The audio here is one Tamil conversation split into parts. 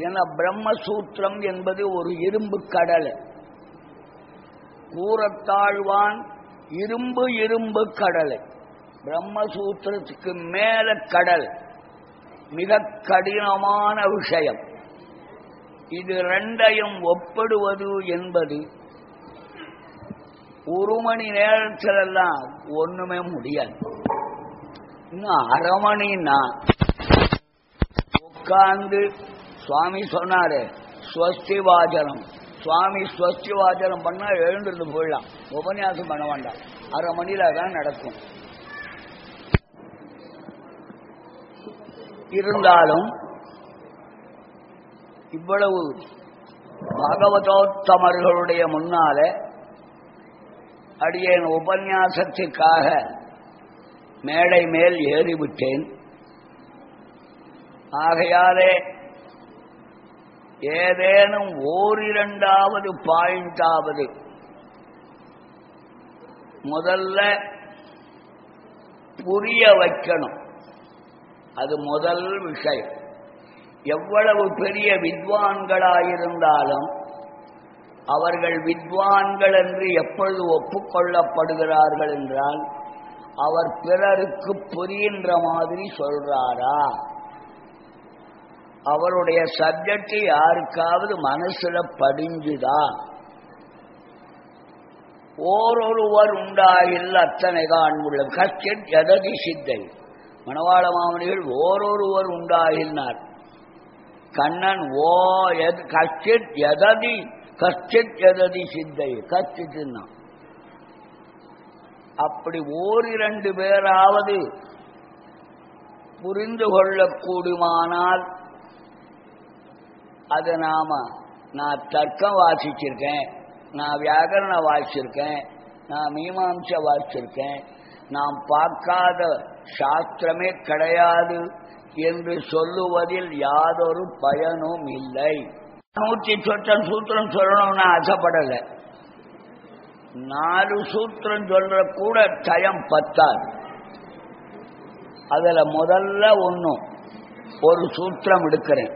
என பிரம்மசூத்திரம் என்பது ஒரு இரும்பு கடல். கூறத்தாழ்வான் இரும்பு இரும்பு கடல். பிரம்மசூத்திரத்துக்கு மேல கடல். மிக கடினமான விஷயம். இது ரெண்டையும் ஒப்பிடுவது என்பது ஒரு மணி நேரத்திலெல்லாம் ஒண்ணுமே முடியாது. இன்னும் அரை மணின்னா உட்கார்ந்து சுவாமி சொன்னாரு ஸ்வஸ்தி வாஜனம் சுவாமி ஸ்வஸ்தி வாஜனம் பண்ணா எழுந்திருந்து போயிடலாம். உபன்யாசம் பண்ண வேண்டாம். அரை மணியில தான் நடக்கும். இருந்தாலும் இவ்வளவு பகவதோத்தமர்களுடைய முன்னால அடியேன் உபன்யாசத்திற்காக மேடை மேல் ஏறிவிட்டேன். ஆகையாலே ஏதேனும் ஓரிரண்டாவது பாயிண்டாவது. முதல்ல புரிய வைக்கணும். அது முதல் விஷயம். எவ்வளவு பெரிய வித்வான்களாயிருந்தாலும் அவர்கள் வித்வான்கள் என்று எப்பொழுது ஒப்புக்கொள்ளப்படுகிறார்கள் என்றால் அவர் பிறருக்கு புரிகின்ற மாதிரி சொல்றாரா? அவருடைய சப்ஜெக்ட் யாருக்காவது மனசுல படிஞ்சுதா? ஓரொருவர் உண்டாயில் அத்தனை காண்புள்ள கச்சன் எததி சித்தை மணவாள மாமனிகள் ஓரொருவர் உண்டாகினார் கண்ணன் ஓ எது கஷ்டித் எததி கஷ்டித் எததி சித்தை கஷ்டித்துன்னா. அப்படி ஓரிரண்டு பேராவது புரிந்து கொள்ளக்கூடுமானால் அது நாம நான் தர்க்கம் வாசிச்சிருக்கேன் நான் வியாகரண வாசிச்சிருக்கேன் நான் மீமாம்ச வாசிச்சிருக்கேன் நாம் பார்க்காத சாஸ்திரமே கிடையாது என்று சொல்லுவதில் யாதொரு பயனும் இல்லை. நூற்றி சொச்சம் சூத்திரம் சொல்லணும்னு ஆசைப்படலை. நாலு சூத்திரம் சொல்ற கூட டயம் பத்தாது. அதுல முதல்ல ஒன்னும் ஒரு சூத்திரம் எடுக்கிறேன்.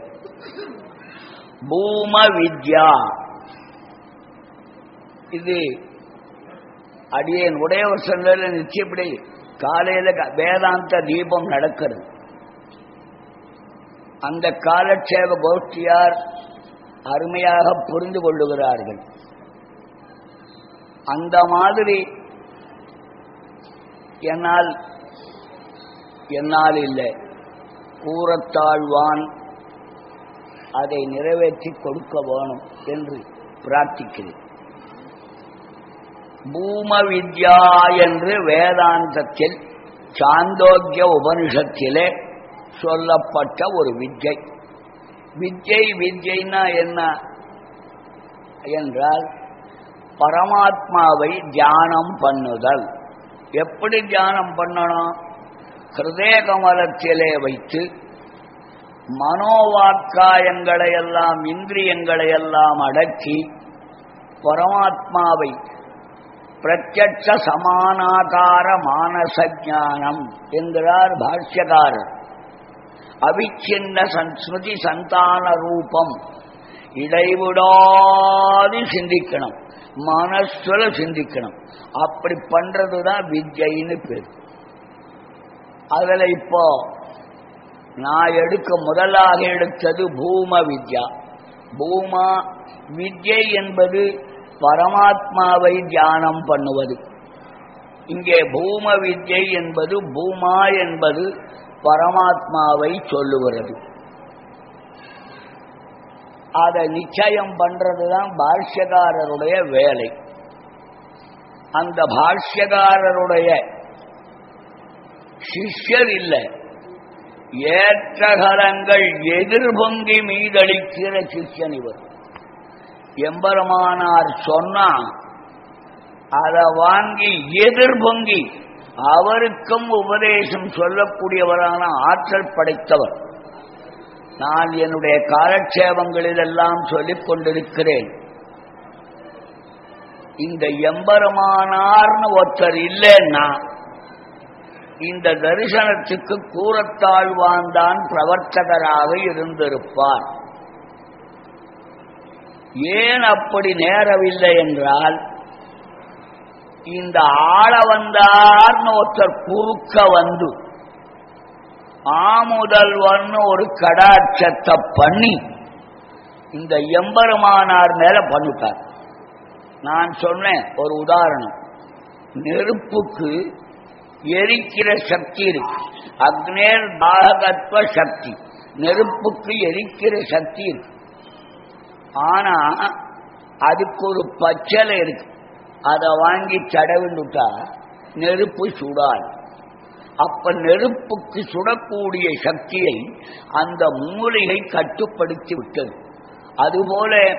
பூம வித்யா இது அடியேன். உடையவர் சொன்ன நிச்சயப்படி காலையில் வேதாந்த தீபம் நடக்கிறது. அந்த காலட்சேப கோஷ்டியார் அருமையாக புரிந்து கொள்ளுகிறார்கள். அந்த மாதிரி என்னால் என்னால் இல்லை. கூறத்தாழ்வான் அதை நிறைவேற்றி கொடுக்க வேணும் என்று பிரார்த்திக்கிறேன். பூம வித்யா என்று வேதாந்தத்தில் சாந்தோக்கிய உபனிஷத்திலே சொல்லப்பட்ட ஒரு வித்யை வித்யை வித்யைனா என்ன என்றால் பரமாத்மாவை தியானம் பண்ணுதல். எப்படி தியானம் பண்ணணும்? ஹிருதய கமலத்திலே வைத்து மனோவாக்காயங்களை எல்லாம் இந்திரியங்களை எல்லாம் அடக்கி பரமாத்மாவை பிரத்யட்ச சமானாகார மானச ஞானம் என்கிறார் பாஷ்யகாரர் அவிச்சின்ன சன்ஸ்மிருதி சந்தான ரூபம் இடைவிடாது சிந்திக்கணும். மனசுல சிந்திக்கணும். அப்படி பண்றதுதான் வித்யின்னு பேர். அதுல இப்போ நான் எடுக்க முதலாக எடுத்தது பூம வித்யா. பூமா வித்யை என்பது பரமாத்மாவை தியானம் பண்ணுவது. இங்கே பூம வித்யை என்பது பூமா என்பது பரமாத்மாவை சொல்லுகிறது. அதை நிச்சயம் பண்றதுதான் பாஷ்யகாரருடைய வேலை. அந்த பாஷ்யகாரருடைய சிஷ்யர் இல்லை. ஏற்றகரங்கள் எதிர்பொங்கி மீதளிக்கிற சிஷ்யன் இவர். எம்பெருமானார் சொன்னா அதை வாங்கி எதிர்பொங்கி அவருக்கும் உபதேசம் சொல்லக்கூடியவரான ஆற்றல் படைத்தவர். நான் என்னுடைய காலட்சேபங்களிலெல்லாம் சொல்லிக் கொண்டிருக்கிறேன். இந்த எம்பெருமானார்னு ஒருத்தர் இல்லைன்னா இந்த தரிசனத்துக்கு கூறத்தாழ்வான் தான் பிரவர்த்தகராக இருந்திருப்பார். ஏன் அப்படி நேரவில்லை என்றால் இந்த ஆள வந்தார்னு ஒருத்தர் குறுக்க வந்து ஆமுதல்வன் ஒரு கடாட்சத்தை பண்ணி இந்த எம்பெருமானார் மேல பண்ணிட்டார். நான் சொன்னேன் ஒரு உதாரணம். நெருப்புக்கு எரிக்கிற சக்தி இருக்கு. அக்னேர் தாகத்வ சக்தி. நெருப்புக்கு எரிக்கிற சக்தி இருக்கு. ஆனா அதுக்கு ஒரு பச்சலை இருக்கு. அதை வாங்கி தடவிட்டுட்டா நெருப்பு சுடாது. அப்ப நெருப்புக்கு சுடக்கூடிய சக்தியை அந்த மூலிகை கட்டுப்படுத்தி விட்டது. அதுபோல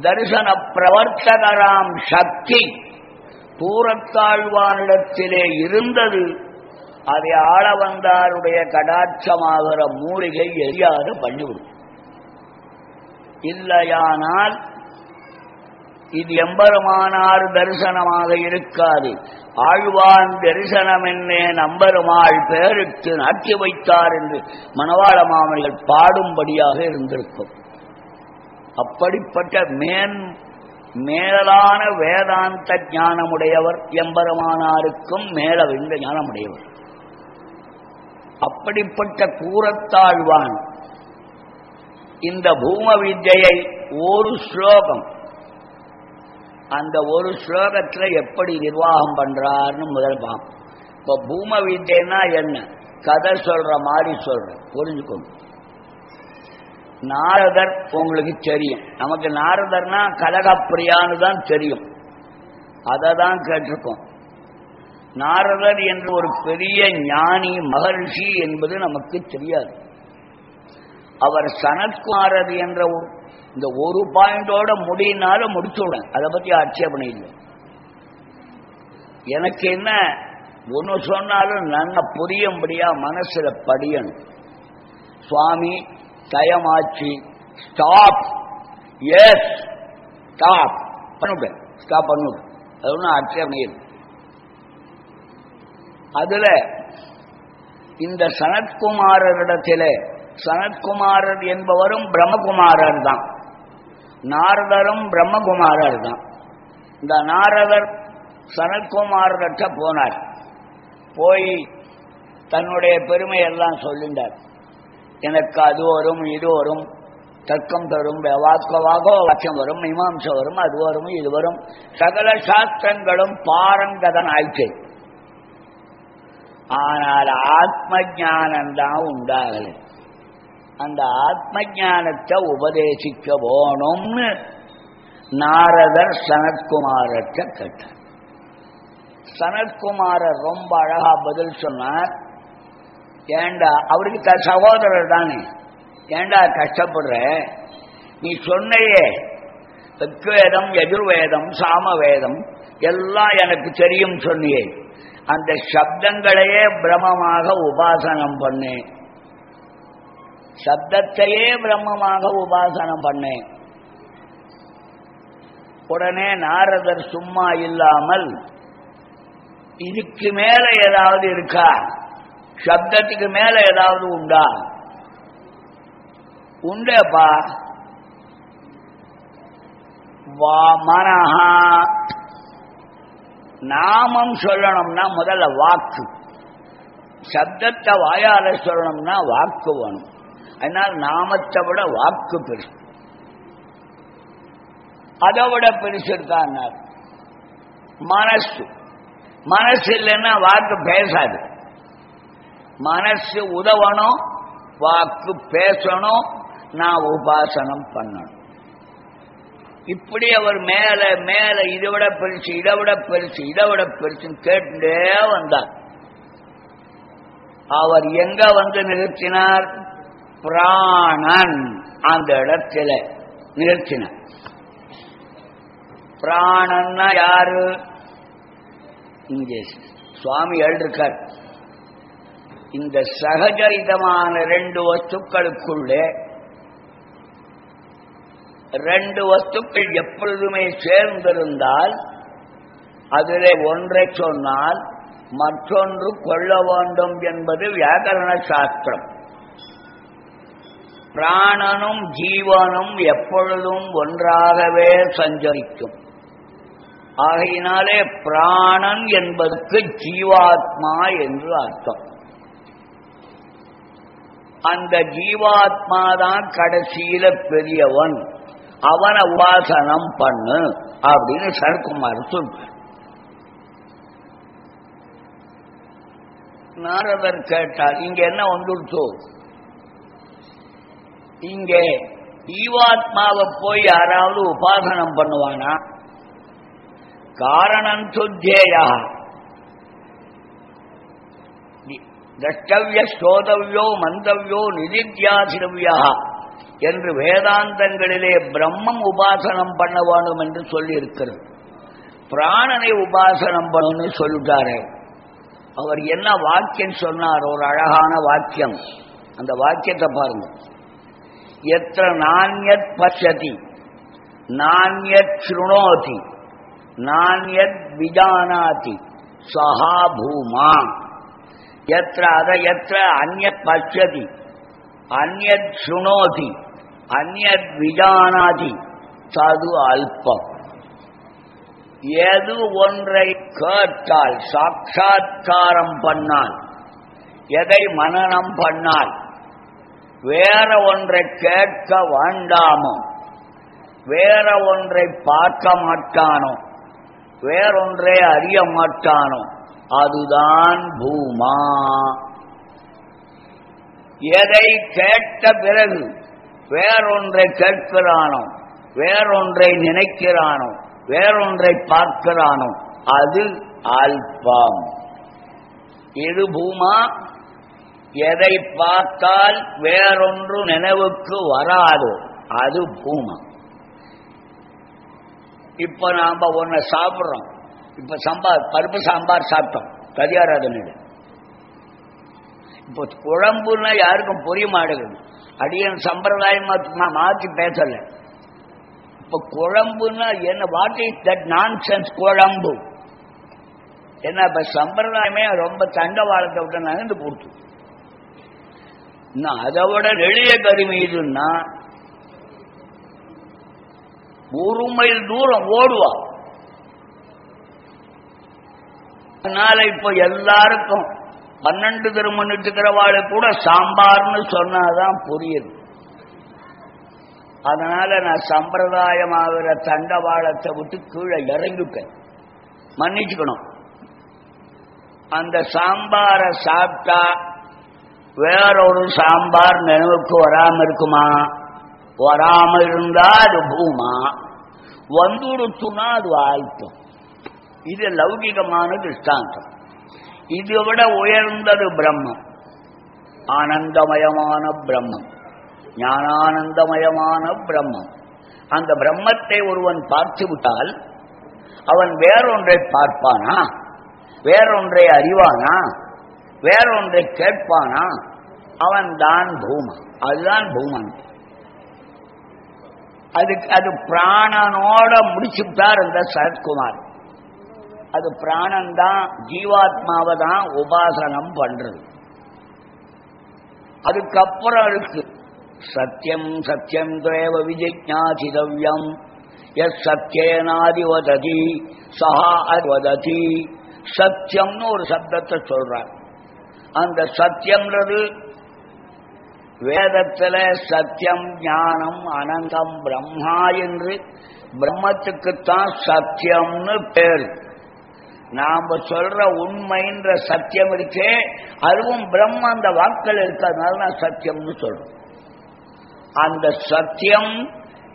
தரிசன பிரவர்த்தகராம் சக்தி தூரத்தாழ்வானிடத்திலே இருந்தது. அதை ஆள வந்தாருடைய கடாட்சமாகிற மூலிகை எரியாது பண்ணிவிடும் இல்லையானால் இது எம்பெருமானார் தரிசனமாக இருக்காது. ஆழ்வான் தரிசனம் என்னே நம்பெருமாள் பேரிட்டு நாட்டி வைத்தார் என்று மணவாள மாமனிகள் பாடும்படியாக இருந்திருக்கும். அப்படிப்பட்ட மேன் மேலான வேதாந்த ஞானமுடையவர் எம்பெருமானாருக்கும் மேலவிந்த ஞானமுடையவர். அப்படிப்பட்ட கூறத்தாழ்வான். இந்த பூம வித்யை ஒரு ஸ்லோகம் அந்த ஒரு ஸ்லோகத்தில் எப்படி நிர்வாகம் பண்றார்னு முதல் பாம் இப்போ பூம வித்யன்னா என்ன? கதை சொல்ற மாதிரி சொல்ற புரிஞ்சுக்கணும் நாரதர் உங்களுக்கு தெரியும். நமக்கு நாரதர்னா கலகப்பிரியான்னு தான் தெரியும். அதை தான் கேட்டிருக்கோம். நாரதர் என்று ஒரு பெரிய ஞானி மகர்ஷி என்பது நமக்கு தெரியாது. அவர் சனத்குமாரர் என்ற இந்த ஒரு பாயிண்டோட முடியினாலும் முடிச்சுவிட அதை பத்தி ஆட்சேபனை இல்லை. எனக்கு என்ன ஒன்று சொன்னாலும் நல்லா புரியும்படியா மனசுல படியணும். சுவாமி தயமாச்சு ஸ்டாப் எஸ் ஸ்டாப் பண்ணுவிட்டேன் ஸ்டாப் பண்ணுவிட்டேன் அது ஒன்றும் ஆட்சேபணம் இல்லை. அதில் இந்த சனத்குமாரரிடத்தில் சனத்குமாரர் என்பவரும் பிரம்மகுமாரர் தான் நாரதரும் பிரம்மகுமாரர் தான் இந்த நாரதர் சனத்குமாரர்கிட்ட போனார். போய் தன்னுடைய பெருமையெல்லாம் சொல்லின்றார் எனக்கு அது வரும் இது வரும். தர்க்கம் தரும் வாக்கவாகோ வாக்கியம் வரும் மீமாம்சம் வரும் அது வரும் இது வரும். சகல சாஸ்திரங்களும் பாரங்கதன் ஆயிற்று. ஆனால் ஆத்ம ஜானந்தான் உண்டாகலை. அந்த ஆத்ம ஞானத்தை உபதேசிக்க போனோம்னு நாரதர் சனத்குமாரத்தை கேட்டார். சனத்குமாரர் ரொம்ப அழகா பதில் சொன்னார். ஏண்டா? அவருக்கு த சகோதரர் தானே. ஏண்டா கஷ்டப்படுற? நீ சொன்னையே ரிக்வேதம் எதிர்வேதம் சாமவேதம் எல்லாம் எனக்கு தெரியும் சொன்னியே. அந்த சப்தங்களையே பிரமமாக உபாசனம் பண்ணேன். சப்தத்தையே பிரம்மமாக உபாசனம் பண்ணேன். உடனே நாரதர் சும்மா இல்லாமல் இதுக்கு மேல ஏதாவது இருக்கா? சப்தத்துக்கு மேல ஏதாவது உண்டா? உண்டப்பா. வா மனஹா. நாமம் சொல்லணும்னா முதல்ல வாக்கு. சப்தத்தை வாயால சொல்லணும்னா வாக்கு வேணும். அதனால் நாமத்தை விட வாக்கு பெருசு. அதை விட பெருசு இருக்கான்னார். மனசு. மனசு இல்லைன்னா வாக்கு பேசாது. மனசு உதவணும் வாக்கு பேசணும் நான் உபாசனம் பண்ணணும். இப்படி அவர் மேல மேல இதை விட பெருசு இதை விட பெருசு இதை விட பெருசுன்னு கேட்டுட்டே வந்தார். அவர் எங்க வந்து நிறுத்தினார் பிராணன் அந்த இடத்துல நிறுத்தினார் பிராணன்னா யாரு? இங்கே சுவாமி எழுதிருக்கார். இந்த சகஜரிதமான ரெண்டு வஸ்துக்களுக்குள்ளே ரெண்டு வஸ்துக்கள் எப்பொழுதுமே சேர்ந்திருந்தால் அதிலே ஒன்றை சொன்னால் மற்றொன்று கொள்ள வேண்டும் என்பது வியாக்கரண சாஸ்திரம். பிராணனும் ஜீவனும் எப்பொழுதும் ஒன்றாகவே சஞ்சரிக்கும். ஆகையினாலே பிராணன் என்பதற்கு ஜீவாத்மா என்று அர்த்தம். அந்த ஜீவாத்மா தான் கடைசியில பெரியவன். அவனை உபாசனம் பண்ணு அப்படின்னு சரத்குமார் சொல்வார் நாரதர் கேட்டார் இங்க என்ன வந்துடுச்சோ? இங்கே ஜீவாத்மாவை போய் யாராவது உபாசனம் பண்ணுவானா? காரணம் சுத்தேயா திரஷ்டவிய ஸ்ரோதவியோ மந்தவியோ நிதித்தியாசிரவியா என்று வேதாந்தங்களிலே பிரம்மம் உபாசனம் பண்ண வேண்டும் என்று சொல்லியிருக்கிறது. பிராணனை உபாசனம் பண்ணணும்னு சொல்லிட்டாரு. அவர் என்ன வாக்கியம் சொன்னார்? ஒரு அழகான வாக்கியம். அந்த வாக்கியத்தை பாருங்க. எத்த நானியத் பசதி நானியத் சுணோதி நானியத் விஜானாதி சஹா பூமா. எத்த அத எத்த அந்நத் பசதி அந்நத் சுணோதி அந்நத் விஜானாதி தது அல்பம் எது ஒன்றை கேட்டால் சாட்சா்காரம் பண்ணால் எதை மனநம் பண்ணால் வேற ஒன்றை கேட்க வேண்டாமோ வேற ஒன்றை பார்க்க மாட்டானோ வேறொன்றை அறிய மாட்டானோ அதுதான் பூமா. எதை கேட்ட பிறகு வேறொன்றை கேட்கிறானோ வேறொன்றை நினைக்கிறானோ வேறொன்றை பார்க்கிறானோ அது ஆல்பாம் இது பூமா. எதை பார்த்தால் வேறொன்று நினைவுக்கு வராது அது பூமா. இப்ப நாம ஒன்ன சாப்பிடுறோம். இப்ப சாம்பார் பருப்பு சாம்பார் சாப்பிட்டோம். கதியாராதனையில இப்போ குழம்புன்னா யாருக்கும் புரிய மாட்டேங்குது. அடியன் சம்பிரதாயமா மாற்றி பேசல. இப்ப குழம்புன்னா என்ன what is that nonsense குழம்பு? என்ன இப்ப சம்பிரதாயமே ரொம்ப தண்டவாளத்தை விட்டு நகர்ந்து போட்டு அதை விட எளிய கருவி இதுன்னா ஒரு மைல் தூரம் ஓடுவான் அதனால இப்ப எல்லாருக்கும் பன்னெண்டு திருமணிட்டுக்கிறவாளு கூட சாம்பார்னு சொன்னாதான் புரியுது. அதனால நான் சம்பிரதாயமாகிற தண்டவாளத்தை விட்டு கீழே இறங்கிட்டேன் மன்னிச்சுக்கணும். அந்த சாம்பாரை சாப்பிட்டா வேறொரு சாம்பார் நினைவுக்கு வராம இருக்குமா? வராம இருந்தா அது பூமா. வந்துடுத்துனா அது வாழ்த்தும் இது லௌகிகமான திருஷ்டாந்தம் இதை விட உயர்ந்தது பிரம்மம். ஆனந்தமயமான பிரம்மம். ஞானானந்தமயமான பிரம்மம். அந்த பிரம்மத்தை ஒருவன் பார்த்து விட்டால் அவன் வேறொன்றை பார்ப்பானா? வேறொன்றை அறிவானா? வேறொன்றை கேட்பானா? அவன் தான் பூமன். அதுதான் பூமன். அதுக்கு அது பிராணனோட முடிச்சுட்டார் இந்த சரத்குமார். அது பிராணன் தான் ஜீவாத்மாவை தான் உபாசனம் பண்றது. அதுக்கப்புறம் இருக்கு சத்தியம் சத்தியம் தேவ விஜிஜாசிதவ்யம் எஸ் சத்தியனாதி வததி சஹா வததி சத்தியம்னு ஒரு சப்தத்தை சொல்றார். அந்த சத்தியம்ன்றது வேதத்துல சத்தியம் ஞானம் அனந்தம் பிரம்மா என்று பிரம்மத்துக்குத்தான் சத்தியம்னு பேர். நாம சொல்ற உண்மைன்ற சத்தியம் இருக்கே அதுவும் பிரம்ம அந்த வாக்கள் இருக்கிறதுனால நான் சத்தியம்னு சொல்றோம். அந்த சத்தியம்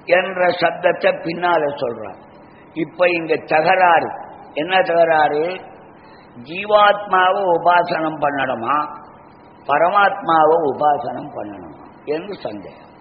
என்ற சப்தத்தை பின்னால சொல்றான். இப்ப இங்க தகராறு. என்ன தகராறு? ஜீவாத்மாவை உபாசனம் பண்ணணுமா? பரமாத்மாவை உபாசனம் பண்ணணுமா? என்று சந்தேகம்.